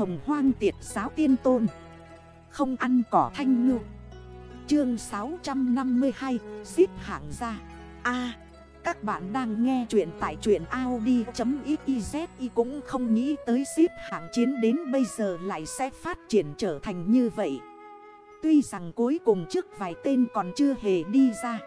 hồng hoang tiệt giáo tiên tôn. Không ăn cỏ thanh ngư. Chương 652 Xếp hạng ra A, Các bạn đang nghe chuyện tại chuyện Audi.xyz Cũng không nghĩ tới xếp hạng chiến đến bây giờ lại sẽ phát triển trở thành như vậy. Tuy rằng cuối cùng trước vài tên còn chưa hề đi ra.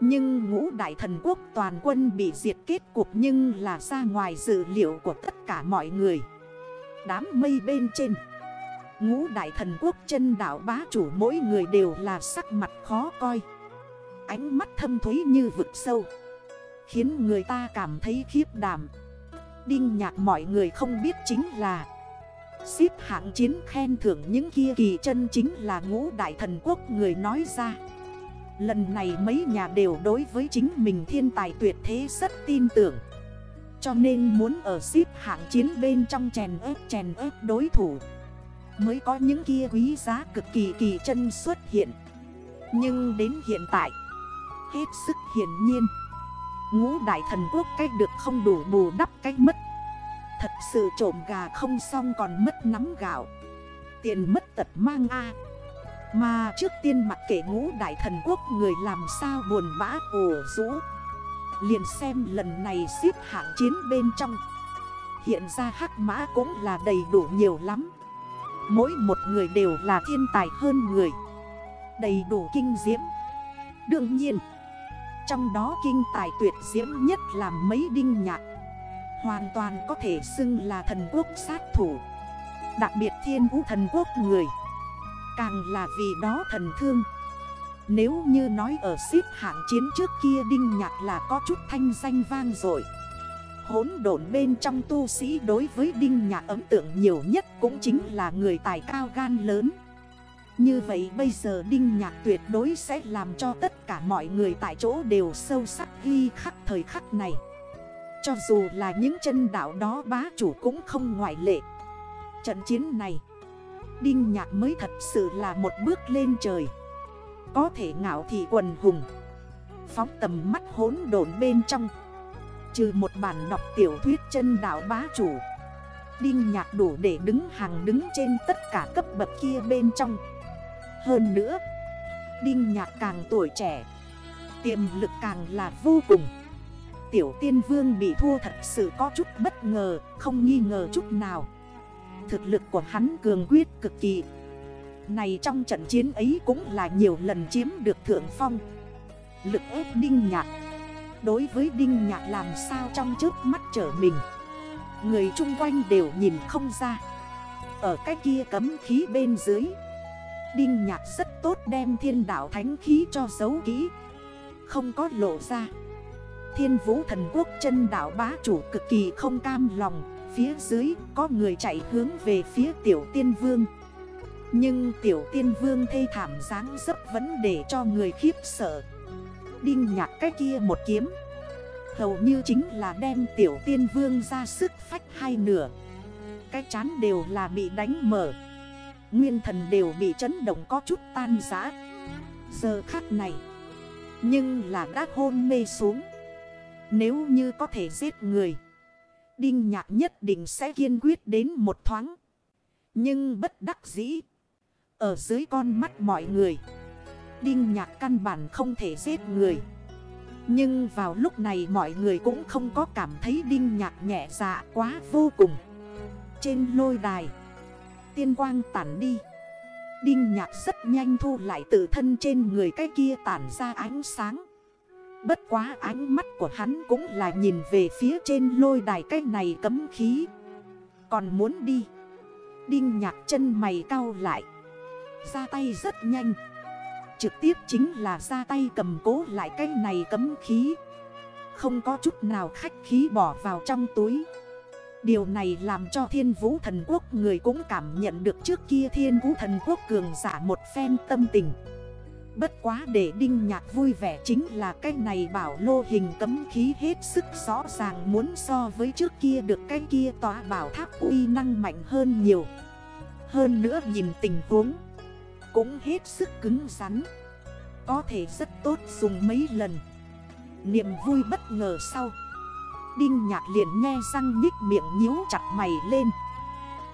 Nhưng ngũ đại thần quốc toàn quân bị diệt kết cục nhưng là ra ngoài dự liệu của tất cả mọi người. Đám mây bên trên. Ngũ đại thần quốc chân đảo bá chủ mỗi người đều là sắc mặt khó coi. Ánh mắt thâm thúy như vực sâu. Khiến người ta cảm thấy khiếp đảm. Đinh nhạc mọi người không biết chính là Xếp hạng chiến khen thưởng những kia kỳ chân chính là ngũ đại thần quốc người nói ra. Lần này mấy nhà đều đối với chính mình thiên tài tuyệt thế rất tin tưởng. Cho nên muốn ở xếp hạng chiến bên trong chèn ép chèn ép đối thủ. Mới có những kia quý giá cực kỳ kỳ chân xuất hiện. Nhưng đến hiện tại, Hết sức hiển nhiên. Ngũ đại thần quốc cách được không đủ bù đắp cách mất. Thật sự trộm gà không xong còn mất nắm gạo. Tiền mất tật mang A. Mà trước tiên mặc kệ ngũ đại thần quốc người làm sao buồn bã ổ rũ. Liền xem lần này xếp hạng chiến bên trong. Hiện ra hắc mã cũng là đầy đủ nhiều lắm. Mỗi một người đều là thiên tài hơn người. Đầy đủ kinh diễm. Đương nhiên, Trong đó kinh tài tuyệt diễm nhất là mấy đinh nhạc. Hoàn toàn có thể xưng là thần quốc sát thủ. Đặc biệt thiên vũ thần quốc người. Càng là vì đó thần thương. Nếu như nói ở xếp hạng chiến trước kia Đinh Nhạc là có chút thanh danh vang rồi Hốn độn bên trong tu sĩ đối với Đinh Nhạc ấn tượng nhiều nhất cũng chính là người tài cao gan lớn. Như vậy bây giờ Đinh Nhạc tuyệt đối sẽ làm cho tất cả mọi người tại chỗ đều sâu sắc ghi khắc thời khắc này. Cho dù là những chân đảo đó bá chủ cũng không ngoại lệ. Trận chiến này, Đinh nhạc mới thật sự là một bước lên trời. Có thể ngạo thị quần hùng. Phóng tầm mắt hốn đồn bên trong. Trừ một bản đọc tiểu thuyết chân đảo bá chủ. Đinh nhạc đủ để đứng hàng đứng trên tất cả cấp bậc kia bên trong. Hơn nữa Đinh nhạc càng tuổi trẻ Tiềm lực càng là vô cùng. Tiểu tiên vương bị thua thật sự có chút bất ngờ, không nghi ngờ chút nào. Thực lực của hắn cường quyết cực kỳ. Này trong trận chiến ấy cũng là nhiều lần chiếm được thượng phong. Lực ép đinh nhạc. Đối với đinh nhạc làm sao trong trước mắt trở mình. Người chung quanh đều nhìn không ra. Ở cái kia cấm khí bên dưới. Đinh nhạc rất tốt đem thiên đảo thánh khí cho giấu kỹ Không có lộ ra Thiên vũ thần quốc chân đảo bá chủ cực kỳ không cam lòng Phía dưới có người chạy hướng về phía tiểu tiên vương nhưng tiểu tiên vương thê thảm dáng dấp vẫn để cho người khiếp sợ. Đinh nhạc cái kia một kiếm. Hầu như chính là đem tiểu tiên vương ra sức phách hai nửa. Cái chán đều là bị đánh mở. Nguyên thần đều bị chấn động có chút tan giã Giờ khắc này, Nhưng là đã hôn mê xuống. Nếu như có thể giết người, Đinh nhạc nhất định sẽ kiên quyết đến một thoáng. Nhưng bất đắc dĩ ở dưới con mắt mọi người, Đinh nhạc căn bản không thể giết người. Nhưng vào lúc này mọi người cũng không có cảm thấy đinh nhạc nhẹ dạ quá vô cùng. Trên lôi đài, Tiên quang tản đi. Đinh nhạc rất nhanh thu lại tự thân trên người cái kia tản ra ánh sáng. Bất quá ánh mắt của hắn cũng là nhìn về phía trên lôi đài cái này cấm khí. Còn muốn đi, Đinh nhạc chân mày cao lại. Ra tay rất nhanh. Trực tiếp chính là ra tay cầm cố lại cái này cấm khí. Không có chút nào khách khí bỏ vào trong túi. Điều này làm cho thiên vũ thần quốc người cũng cảm nhận được trước kia thiên vũ thần quốc cường giả một phen tâm tình. Bất quá để đinh nhạc vui vẻ chính là cái này bảo lô hình cấm khí hết sức rõ ràng muốn so với trước kia được cái kia tòa bảo tháp uy năng mạnh hơn nhiều. Hơn nữa nhìn tình huống cũng hết sức cứng rắn. Có thể rất tốt dùng mấy lần. Niềm vui bất ngờ sau. Đinh nhạc liền nghe răng nhích miệng nhíu chặt mày lên.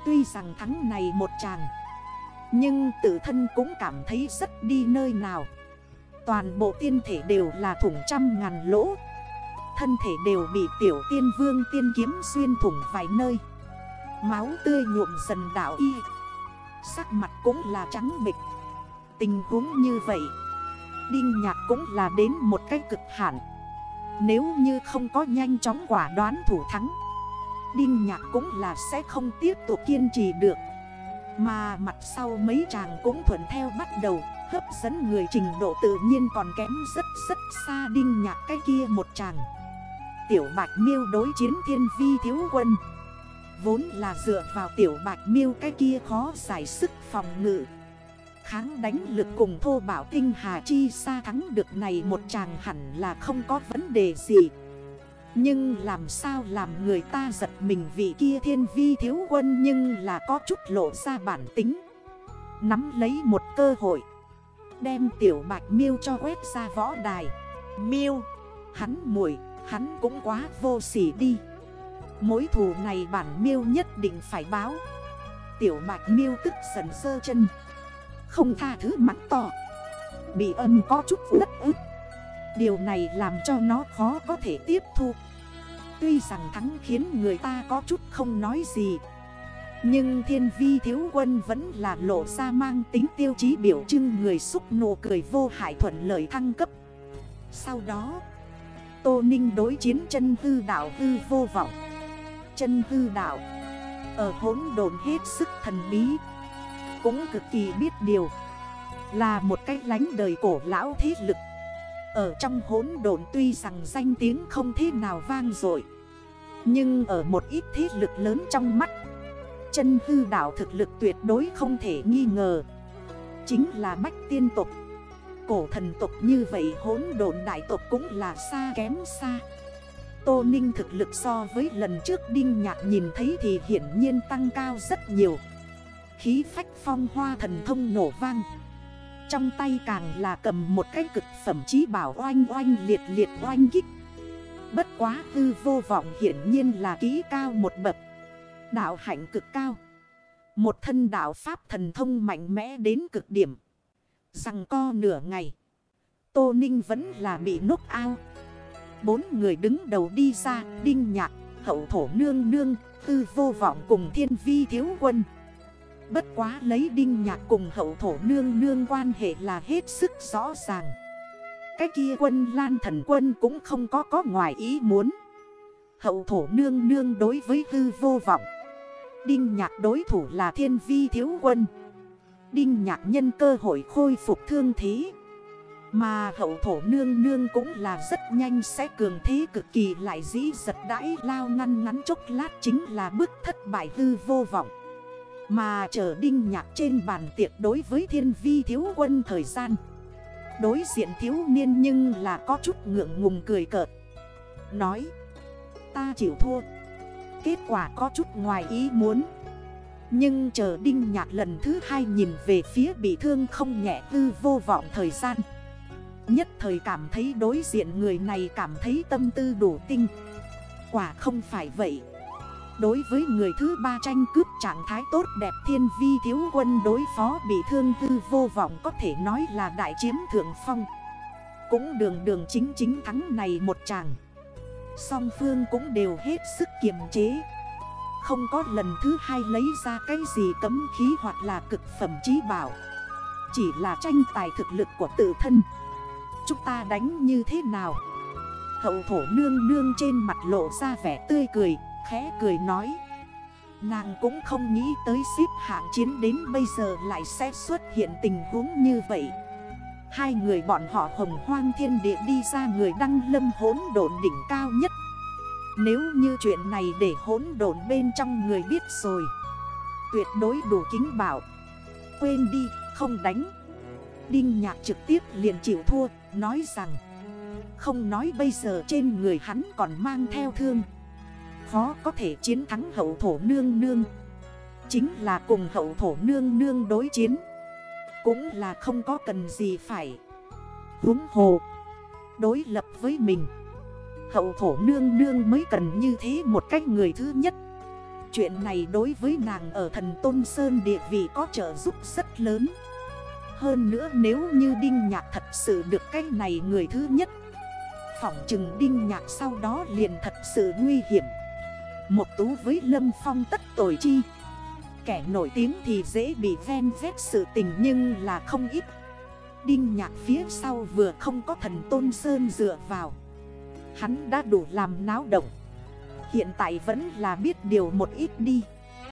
Tuy rằng thắng này một chàng, Nhưng tự thân cũng cảm thấy rất đi nơi nào Toàn bộ tiên thể đều là thủng trăm ngàn lỗ Thân thể đều bị tiểu tiên vương tiên kiếm xuyên thủng vài nơi Máu tươi nhuộm dần đảo y Sắc mặt cũng là trắng mịch Tình huống như vậy, Đinh nhạc cũng là đến một cách cực hạn. Nếu như không có nhanh chóng quả đoán thủ thắng, Đinh nhạc cũng là sẽ không tiếp tục kiên trì được. Mà mặt sau mấy chàng cũng thuận theo bắt đầu, Hấp dẫn người trình độ tự nhiên còn kém rất rất xa đinh nhạc cái kia một chàng. Tiểu bạch miêu đối chiến thiên vi thiếu quân. Vốn là dựa vào tiểu bạch miêu cái kia khó giải sức phòng ngự. Kháng đánh lực cùng thô bảo tinh hà chi xa thắng được này một chàng hẳn là không có vấn đề gì. Nhưng làm sao làm người ta giật mình vị kia thiên vi thiếu quân nhưng là có chút lộ ra bản tính. Nắm lấy một cơ hội. Đem tiểu bạch miêu cho quét ra võ đài. Miêu. Hắn mùi. Hắn cũng quá vô sỉ đi. Mối thù này bản miêu nhất định phải báo. Tiểu mạch miêu tức giận sơ chân. Không tha thứ mặt tỏ Bị âm có chút đất ức. Điều này làm cho nó khó có thể tiếp thu. Tuy rằng thắng khiến người ta có chút không nói gì. Nhưng thiên vi thiếu quân vẫn là lộ ra mang tính tiêu chí biểu trưng người xúc nụ cười vô hại thuận lợi thăng cấp. Sau đó, Tô Ninh đối chiến chân hư đảo hư vô vọng. Chân hư đạo. Ở hốn đồn hết sức thần bí. Cũng cực kỳ biết điều. Là một cách lánh đời cổ lão thế lực. Ở trong hốn đồn tuy rằng danh tiếng không thế nào vang dội. Nhưng ở một ít thế lực lớn trong mắt, Chân hư đảo thực lực tuyệt đối không thể nghi ngờ. Chính là bách tiên tục cổ thần tộc như vậy hốn đồn đại tộc cũng là xa kém xa. Tô Ninh thực lực so với lần trước Đinh Nhạc nhìn thấy thì hiển nhiên tăng cao rất nhiều. Khí phách phong hoa thần thông nổ vang. Trong tay càng là cầm một cái cực phẩm chí bảo oanh oanh liệt liệt oanh kích. Bất quá hư vô vọng hiển nhiên là kỹ cao một bậc. Đạo hạnh cực cao. Một thân đạo pháp thần thông mạnh mẽ đến cực điểm. Rằng co nửa ngày. Tô Ninh vẫn là bị nốt ao. Bốn người đứng đầu đi ra. Đinh nhạc, hậu thổ nương nương, tư vô vọng cùng thiên vi thiếu quân. Bất quá lấy đinh nhạc cùng hậu thổ nương nương quan hệ là hết sức rõ ràng. Cái kia quân lan thần quân cũng không có có ngoài ý muốn. Hậu thổ nương nương đối với tư vô vọng. Đinh nhạc đối thủ là thiên vi thiếu quân. Đinh nhạc nhân cơ hội khôi phục thương thế mà hậu thổ nương nương cũng là rất nhanh sẽ cường thế cực kỳ lại dĩ giật đãi lao ngăn ngắn chốc lát chính là bước thất bại hư vô vọng. Mà chờ đinh nhạc trên bàn tiệc đối với thiên vi thiếu quân thời gian. Đối diện thiếu niên nhưng là có chút ngượng ngùng cười cợt. Nói, Ta chịu thua. Kết quả có chút ngoài ý muốn. Nhưng chờ Đinh Nhạc lần thứ hai nhìn về phía bị thương không nhẹ tư vô vọng thời gian. Nhất thời cảm thấy đối diện người này cảm thấy tâm tư đủ tinh. Quả không phải vậy. Đối với người thứ ba tranh cướp trạng thái tốt đẹp thiên vi thiếu quân đối phó bị thương tư vô vọng có thể nói là đại chiếm thượng phong. Cũng đường đường chính chính thắng này một chàng Song phương cũng đều hết sức kiềm chế. Không có lần thứ hai lấy ra cái gì cấm khí hoặc là cực phẩm trí bảo. Chỉ là tranh tài thực lực của tự thân. Chúng ta đánh như thế nào? Hậu thổ nương nương trên mặt lộ ra vẻ tươi cười Khẽ cười nói. Nàng cũng không nghĩ tới xếp hạng chiến đến bây giờ lại sẽ xuất hiện tình huống như vậy. Hai người bọn họ hồng hoang thiên địa đi ra người đăng lâm hốn độn đỉnh cao nhất. Nếu như chuyện này để hỗn độn bên trong người biết rồi Tuyệt đối đủ kính bảo. Quên đi, không đánh. Đinh nhạc trực tiếp liền chịu thua. Nói rằng, Không nói bây giờ trên người hắn còn mang theo thương. Khó có thể chiến thắng hậu thổ nương nương. Chính là cùng hậu thổ nương nương đối chiến. Cũng là không có cần gì phải Húng hồ, Đối lập với mình. Hậu thổ nương nương mới cần như thế một cách người thứ nhất. Chuyện này đối với nàng ở thần Tôn Sơn địa vị có trợ giúp rất lớn. Hơn nữa nếu như Đinh Nhạc thật sự được cái này người thứ nhất. Phỏng chừng Đinh Nhạc sau đó liền thật sự nguy hiểm. Một tú với Lâm Phong tất tội chi. Kẻ nổi tiếng thì dễ bị ven vét sự tình nhưng là không ít. Đinh Nhạc phía sau vừa không có thần Tôn Sơn dựa vào. Hắn đã đủ làm náo động. Hiện tại vẫn là biết điều một ít đi.